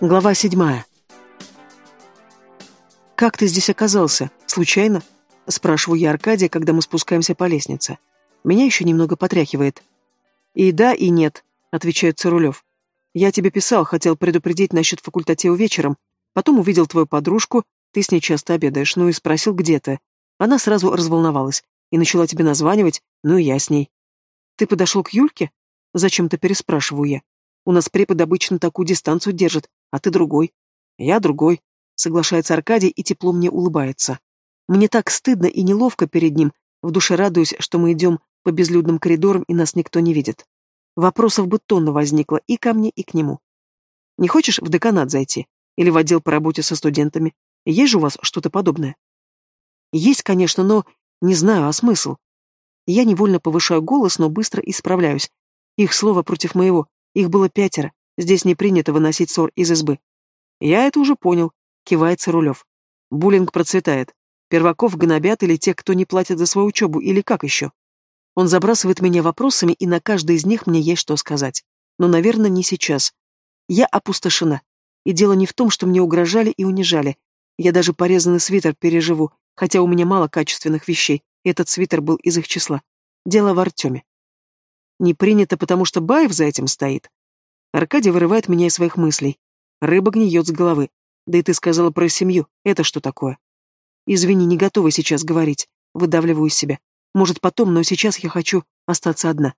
Глава седьмая. «Как ты здесь оказался? Случайно?» — спрашиваю я Аркадия, когда мы спускаемся по лестнице. Меня еще немного потряхивает. «И да, и нет», — отвечает Цирулев. «Я тебе писал, хотел предупредить насчет факультатива вечером. Потом увидел твою подружку, ты с ней часто обедаешь, ну и спросил, где ты. Она сразу разволновалась и начала тебе названивать, ну и я с ней. Ты подошел к Юльке? Зачем-то переспрашиваю я. У нас препод обычно такую дистанцию держит, а ты другой. Я другой, соглашается Аркадий и тепло мне улыбается. Мне так стыдно и неловко перед ним, в душе радуюсь, что мы идем по безлюдным коридорам и нас никто не видит. Вопросов бы тонна возникло и ко мне, и к нему. Не хочешь в деканат зайти? Или в отдел по работе со студентами? Есть же у вас что-то подобное? Есть, конечно, но не знаю, а смысл? Я невольно повышаю голос, но быстро исправляюсь. Их слово против моего. Их было пятеро. Здесь не принято выносить ссор из избы. Я это уже понял, кивает Рулев. Буллинг процветает. Перваков гнобят или те, кто не платит за свою учебу, или как еще? Он забрасывает меня вопросами, и на каждый из них мне есть что сказать. Но, наверное, не сейчас. Я опустошена. И дело не в том, что мне угрожали и унижали. Я даже порезанный свитер переживу, хотя у меня мало качественных вещей, этот свитер был из их числа. Дело в Артеме. Не принято, потому что Баев за этим стоит. Аркадий вырывает меня из своих мыслей. Рыба гниет с головы. Да и ты сказала про семью. Это что такое? Извини, не готова сейчас говорить. Выдавливаю из себя. Может, потом, но сейчас я хочу остаться одна.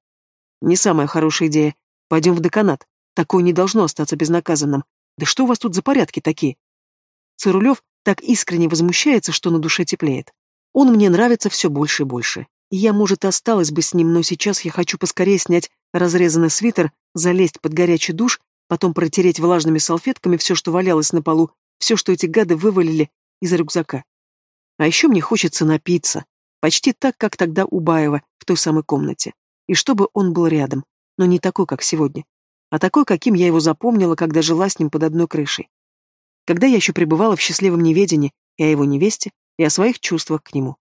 Не самая хорошая идея. Пойдем в деканат. Такое не должно остаться безнаказанным. Да что у вас тут за порядки такие? Цирулев так искренне возмущается, что на душе теплеет. Он мне нравится все больше и больше. Я, может, осталась бы с ним, но сейчас я хочу поскорее снять разрезанный свитер, залезть под горячий душ, потом протереть влажными салфетками все, что валялось на полу, все, что эти гады вывалили из рюкзака. А еще мне хочется напиться, почти так, как тогда у Баева, в той самой комнате. И чтобы он был рядом, но не такой, как сегодня, а такой, каким я его запомнила, когда жила с ним под одной крышей. Когда я еще пребывала в счастливом неведении и о его невесте, и о своих чувствах к нему.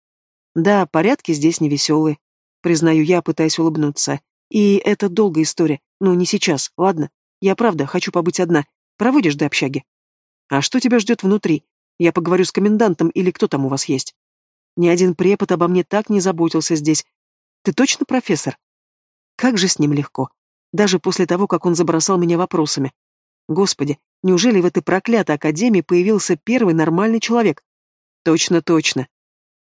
Да, порядки здесь невеселые, признаю я, пытаясь улыбнуться. И это долгая история, но не сейчас, ладно? Я правда хочу побыть одна. Проводишь до общаги? А что тебя ждет внутри? Я поговорю с комендантом или кто там у вас есть? Ни один препод обо мне так не заботился здесь. Ты точно профессор? Как же с ним легко. Даже после того, как он забросал меня вопросами. Господи, неужели в этой проклятой академии появился первый нормальный человек? Точно, точно.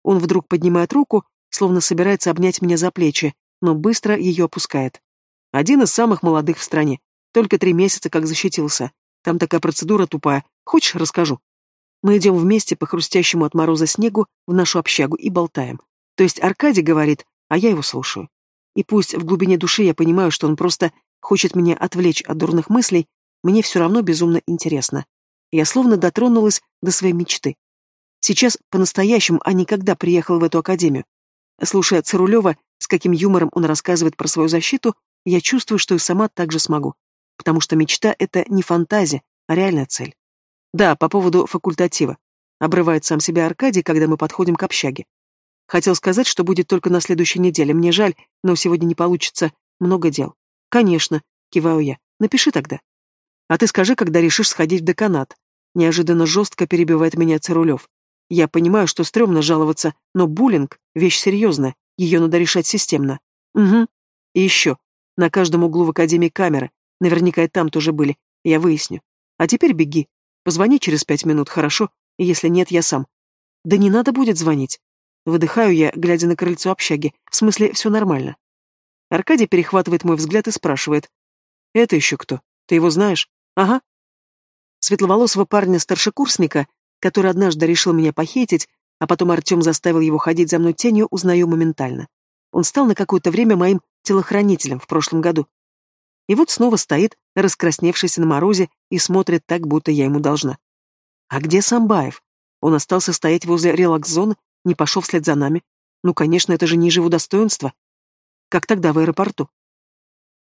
Он вдруг поднимает руку, словно собирается обнять меня за плечи, но быстро ее опускает. Один из самых молодых в стране. Только три месяца как защитился. Там такая процедура тупая. Хочешь, расскажу? Мы идем вместе по хрустящему от мороза снегу в нашу общагу и болтаем. То есть Аркадий говорит, а я его слушаю. И пусть в глубине души я понимаю, что он просто хочет меня отвлечь от дурных мыслей, мне все равно безумно интересно. Я словно дотронулась до своей мечты. Сейчас по-настоящему, а не когда приехал в эту академию. Слушая Цирулева, с каким юмором он рассказывает про свою защиту, я чувствую, что и сама так же смогу. Потому что мечта — это не фантазия, а реальная цель. Да, по поводу факультатива. Обрывает сам себя Аркадий, когда мы подходим к общаге. Хотел сказать, что будет только на следующей неделе. Мне жаль, но сегодня не получится. Много дел. Конечно, киваю я. Напиши тогда. А ты скажи, когда решишь сходить в деканат. Неожиданно жестко перебивает меня Цирулев. Я понимаю, что стрёмно жаловаться, но буллинг — вещь серьезная, ее надо решать системно. Угу. И еще. На каждом углу в Академии камеры. Наверняка и там тоже были. Я выясню. А теперь беги. Позвони через пять минут, хорошо? Если нет, я сам. Да не надо будет звонить. Выдыхаю я, глядя на крыльцо общаги. В смысле, все нормально. Аркадий перехватывает мой взгляд и спрашивает. «Это еще кто? Ты его знаешь?» «Ага». Светловолосого парня-старшекурсника который однажды решил меня похитить, а потом Артем заставил его ходить за мной тенью, узнаю моментально. Он стал на какое-то время моим телохранителем в прошлом году. И вот снова стоит, раскрасневшийся на морозе, и смотрит так, будто я ему должна. А где Самбаев? Он остался стоять возле релакс-зоны, не пошел вслед за нами. Ну, конечно, это же ниже его достоинства. Как тогда в аэропорту?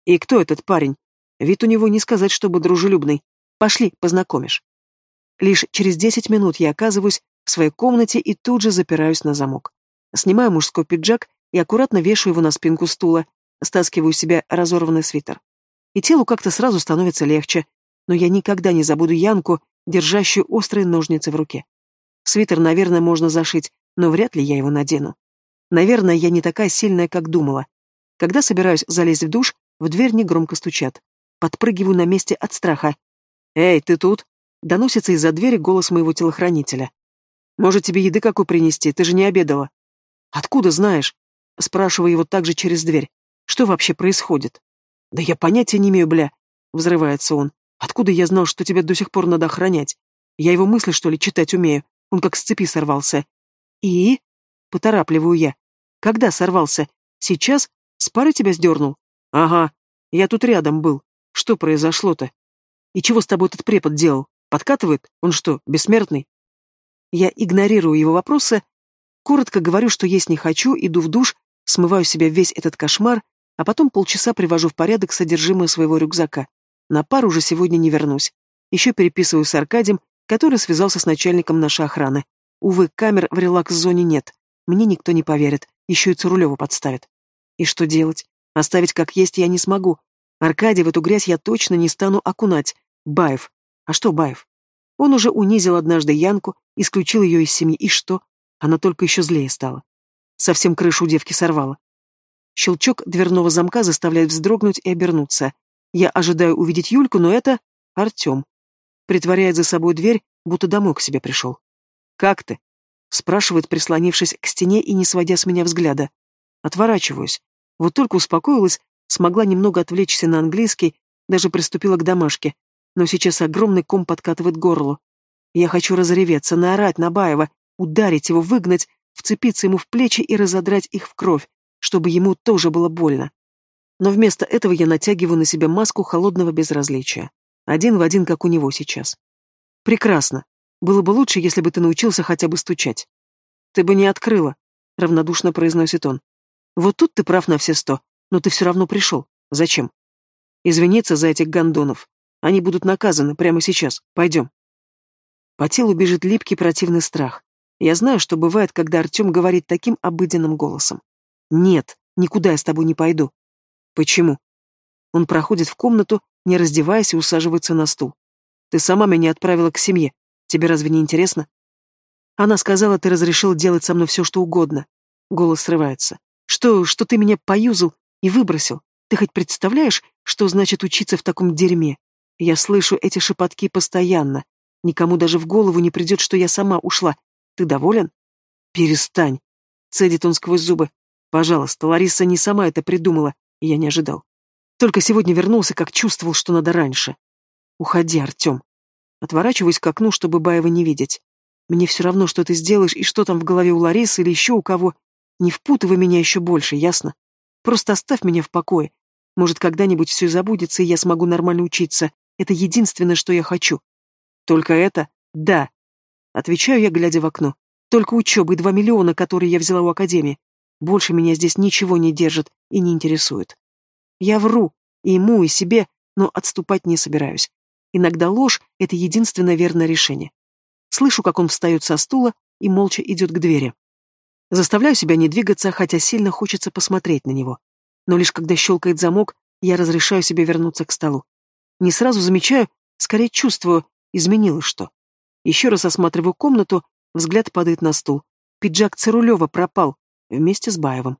И кто этот парень? Вид у него не сказать, чтобы дружелюбный. Пошли, познакомишь. Лишь через десять минут я оказываюсь в своей комнате и тут же запираюсь на замок. Снимаю мужской пиджак и аккуратно вешаю его на спинку стула, стаскиваю себе разорванный свитер. И телу как-то сразу становится легче. но я никогда не забуду Янку, держащую острые ножницы в руке. Свитер, наверное, можно зашить, но вряд ли я его надену. Наверное, я не такая сильная, как думала. Когда собираюсь залезть в душ, в дверь негромко стучат. Подпрыгиваю на месте от страха. «Эй, ты тут?» — доносится из-за двери голос моего телохранителя. «Может, тебе еды какой принести? Ты же не обедала». «Откуда знаешь?» — спрашиваю его также через дверь. «Что вообще происходит?» «Да я понятия не имею, бля», — взрывается он. «Откуда я знал, что тебя до сих пор надо охранять? Я его мысли, что ли, читать умею? Он как с цепи сорвался». «И?» — поторапливаю я. «Когда сорвался? Сейчас? С пары тебя сдернул?» «Ага. Я тут рядом был. Что произошло-то? И чего с тобой этот препод делал? Подкатывает? Он что, бессмертный?» Я игнорирую его вопросы, коротко говорю, что есть не хочу, иду в душ, смываю себя весь этот кошмар, а потом полчаса привожу в порядок содержимое своего рюкзака. На пару уже сегодня не вернусь. Еще переписываю с Аркадием, который связался с начальником нашей охраны. Увы, камер в релакс-зоне нет. Мне никто не поверит, еще и Цурулеву подставят. И что делать? Оставить как есть я не смогу. Аркадий в эту грязь я точно не стану окунать. Баев. А что Баев? Он уже унизил однажды Янку, исключил ее из семьи, и что? Она только еще злее стала. Совсем крышу у девки сорвала. Щелчок дверного замка заставляет вздрогнуть и обернуться. Я ожидаю увидеть Юльку, но это Артем. Притворяет за собой дверь, будто домой к себе пришел. «Как ты?» Спрашивает, прислонившись к стене и не сводя с меня взгляда. Отворачиваюсь. Вот только успокоилась, смогла немного отвлечься на английский, даже приступила к домашке. Но сейчас огромный ком подкатывает горло. Я хочу разреветься, наорать на Баева, ударить его, выгнать, вцепиться ему в плечи и разодрать их в кровь, чтобы ему тоже было больно. Но вместо этого я натягиваю на себя маску холодного безразличия. Один в один, как у него сейчас. Прекрасно. Было бы лучше, если бы ты научился хотя бы стучать. Ты бы не открыла, равнодушно произносит он. Вот тут ты прав на все сто, но ты все равно пришел. Зачем? Извиниться за этих гондонов. Они будут наказаны прямо сейчас. Пойдем. По телу бежит липкий противный страх. Я знаю, что бывает, когда Артем говорит таким обыденным голосом. «Нет, никуда я с тобой не пойду». «Почему?» Он проходит в комнату, не раздеваясь и усаживается на стул. «Ты сама меня отправила к семье. Тебе разве не интересно? Она сказала, ты разрешил делать со мной все, что угодно. Голос срывается. Что, что ты меня поюзал и выбросил? Ты хоть представляешь, что значит учиться в таком дерьме? Я слышу эти шепотки постоянно. Никому даже в голову не придет, что я сама ушла. Ты доволен? Перестань. Цедит он сквозь зубы. Пожалуйста, Лариса не сама это придумала, я не ожидал. Только сегодня вернулся, как чувствовал, что надо раньше. Уходи, Артем. Отворачиваюсь к окну, чтобы Баева не видеть. Мне все равно, что ты сделаешь и что там в голове у Ларисы или еще у кого. Не впутывай меня еще больше, ясно? Просто оставь меня в покое. Может, когда-нибудь все забудется, и я смогу нормально учиться. Это единственное, что я хочу. Только это? Да. Отвечаю я, глядя в окно. Только учеба и два миллиона, которые я взяла у Академии. Больше меня здесь ничего не держит и не интересует. Я вру, и ему, и себе, но отступать не собираюсь. Иногда ложь — это единственное верное решение. Слышу, как он встает со стула и молча идет к двери. Заставляю себя не двигаться, хотя сильно хочется посмотреть на него. Но лишь когда щелкает замок, я разрешаю себе вернуться к столу. Не сразу замечаю, скорее чувствую, изменилось что. Еще раз осматриваю комнату, взгляд падает на стул. Пиджак Цирулева пропал, вместе с Баевым.